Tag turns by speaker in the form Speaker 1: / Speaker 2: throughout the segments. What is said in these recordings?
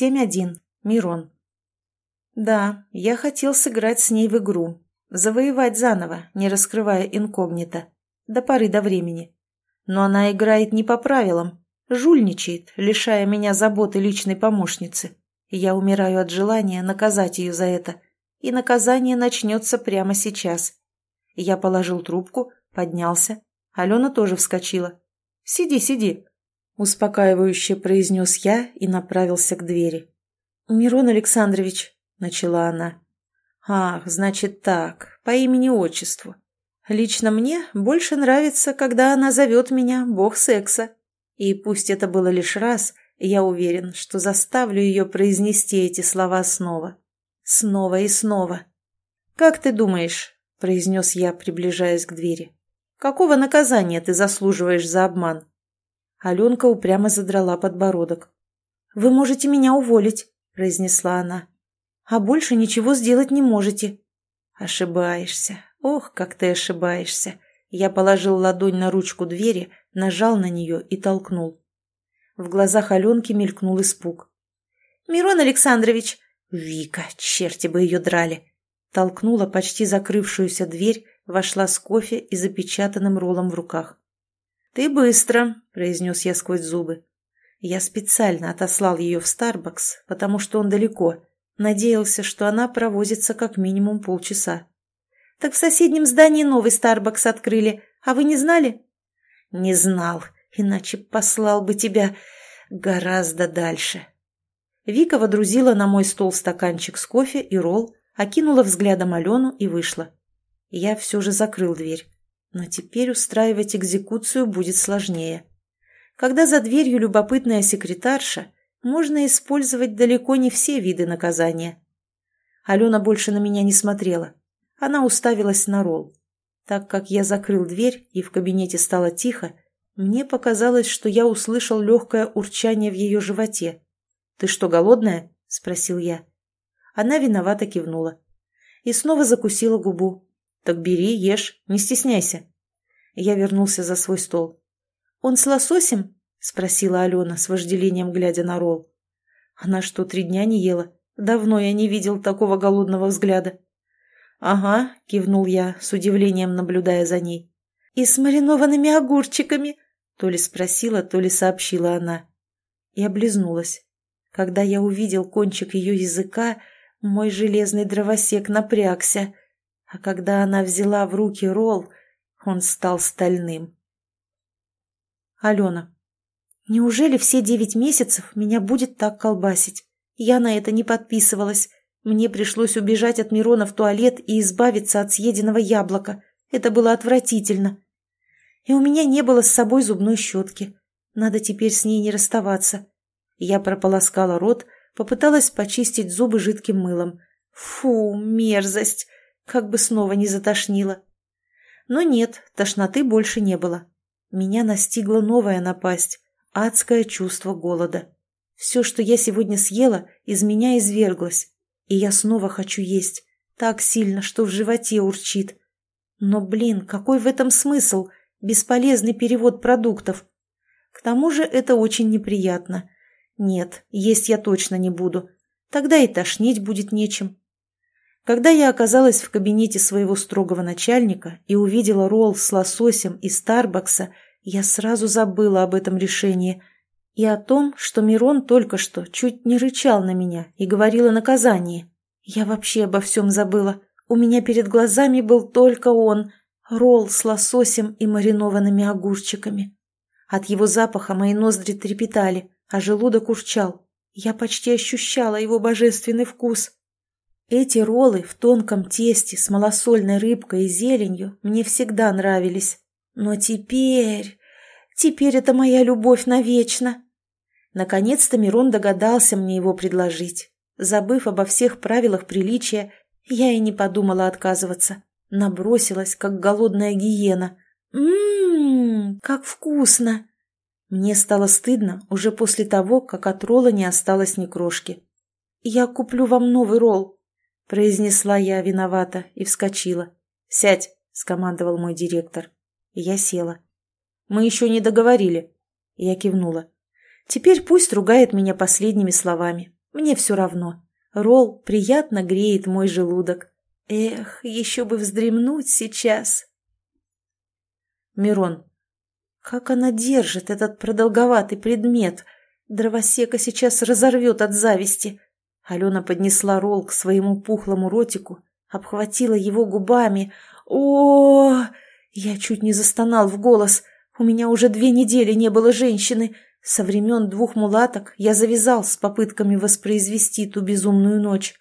Speaker 1: 7-1. Мирон. Да, я хотел сыграть с ней в игру. Завоевать заново, не раскрывая инкогнито. До поры до времени. Но она играет не по правилам. Жульничает, лишая меня заботы личной помощницы. Я умираю от желания наказать ее за это. И наказание начнется прямо сейчас. Я положил трубку, поднялся. Алена тоже вскочила. «Сиди, сиди», — успокаивающе произнес я и направился к двери. «Мирон Александрович», — начала она. «Ах, значит так, по имени-отчеству. Лично мне больше нравится, когда она зовет меня бог секса. И пусть это было лишь раз, я уверен, что заставлю ее произнести эти слова снова. Снова и снова. «Как ты думаешь?» – произнес я, приближаясь к двери. «Какого наказания ты заслуживаешь за обман?» Аленка упрямо задрала подбородок. «Вы можете меня уволить», – произнесла она. «А больше ничего сделать не можете». «Ошибаешься. Ох, как ты ошибаешься». Я положил ладонь на ручку двери, нажал на нее и толкнул. В глазах Аленки мелькнул испуг. «Мирон Александрович!» «Вика, черти бы ее драли!» Толкнула почти закрывшуюся дверь, вошла с кофе и запечатанным роллом в руках. «Ты быстро», — произнес я сквозь зубы. Я специально отослал ее в Старбакс, потому что он далеко. Надеялся, что она провозится как минимум полчаса. «Так в соседнем здании новый Старбакс открыли, а вы не знали?» «Не знал, иначе послал бы тебя гораздо дальше». Вика водрузила на мой стол стаканчик с кофе и ролл, окинула взглядом Алену и вышла. Я все же закрыл дверь. Но теперь устраивать экзекуцию будет сложнее. Когда за дверью любопытная секретарша, можно использовать далеко не все виды наказания. Алена больше на меня не смотрела. Она уставилась на ролл. Так как я закрыл дверь и в кабинете стало тихо, мне показалось, что я услышал легкое урчание в ее животе. «Ты что, голодная?» – спросил я. Она виновато кивнула. И снова закусила губу. «Так бери, ешь, не стесняйся». Я вернулся за свой стол. «Он с лососем?» — спросила Алена с вожделением, глядя на ролл. Она что, три дня не ела? Давно я не видел такого голодного взгляда. «Ага», — кивнул я, с удивлением наблюдая за ней. «И с маринованными огурчиками?» — то ли спросила, то ли сообщила она. И облизнулась. Когда я увидел кончик ее языка, мой железный дровосек напрягся. А когда она взяла в руки ролл, он стал стальным. Алена. Неужели все девять месяцев меня будет так колбасить? Я на это не подписывалась. Мне пришлось убежать от Мирона в туалет и избавиться от съеденного яблока. Это было отвратительно. И у меня не было с собой зубной щетки. Надо теперь с ней не расставаться. Я прополоскала рот, попыталась почистить зубы жидким мылом. Фу, мерзость! Как бы снова не затошнило. Но нет, тошноты больше не было. Меня настигла новая напасть – адское чувство голода. Все, что я сегодня съела, из меня изверглось. И я снова хочу есть. Так сильно, что в животе урчит. Но, блин, какой в этом смысл? Бесполезный перевод продуктов. К тому же это очень неприятно. Нет, есть я точно не буду. Тогда и тошнить будет нечем. Когда я оказалась в кабинете своего строгого начальника и увидела ролл с лососем из Старбакса, я сразу забыла об этом решении и о том, что Мирон только что чуть не рычал на меня и говорил о наказании. Я вообще обо всем забыла. У меня перед глазами был только он, ролл с лососем и маринованными огурчиками. От его запаха мои ноздри трепетали, а желудок урчал. Я почти ощущала его божественный вкус. Эти роллы в тонком тесте с малосольной рыбкой и зеленью мне всегда нравились. Но теперь... Теперь это моя любовь навечно. Наконец-то Мирон догадался мне его предложить. Забыв обо всех правилах приличия, я и не подумала отказываться. Набросилась, как голодная гиена. «Ммм, как вкусно!» Мне стало стыдно уже после того, как от ролла не осталось ни крошки. «Я куплю вам новый ролл», — произнесла я виновата и вскочила. «Сядь», — скомандовал мой директор. Я села. «Мы еще не договорили». Я кивнула. «Теперь пусть ругает меня последними словами. Мне все равно. Ролл приятно греет мой желудок. Эх, еще бы вздремнуть сейчас. Мирон. Как она держит этот продолговатый предмет? Дровосека сейчас разорвет от зависти. Алена поднесла ролл к своему пухлому ротику, обхватила его губами. о Я чуть не застонал в голос. У меня уже две недели не было женщины. Со времен двух мулаток я завязал с попытками воспроизвести ту безумную ночь.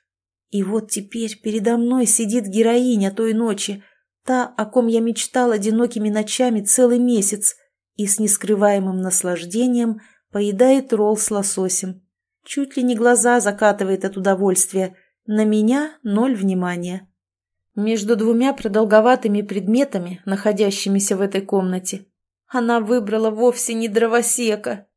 Speaker 1: И вот теперь передо мной сидит героиня той ночи, та, о ком я мечтал одинокими ночами целый месяц, и с нескрываемым наслаждением поедает ролл с лососем. Чуть ли не глаза закатывает от удовольствия. На меня ноль внимания. Между двумя продолговатыми предметами, находящимися в этой комнате, она выбрала вовсе не дровосека.